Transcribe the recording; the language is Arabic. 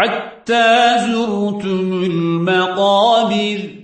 حتى زرتم المقابر.